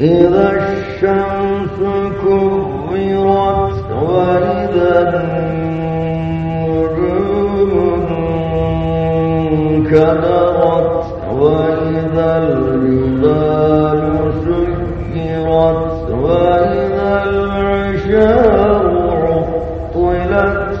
إذا الشمس كورت وإذا النجوم كدرت وإذا الجبال سكرت وإذا العشار عطلت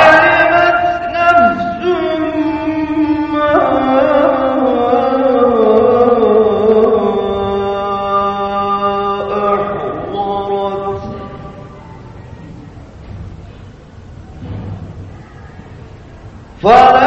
Father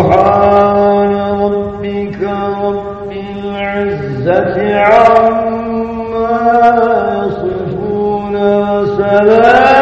سبحان ربك رب العزة عما يصفون وسلام